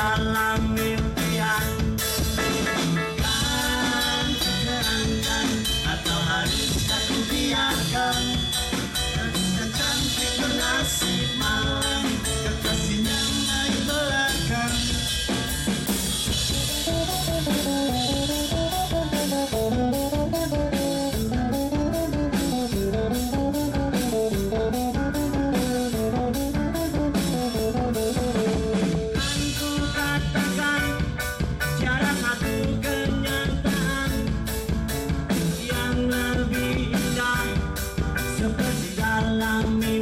la la allow me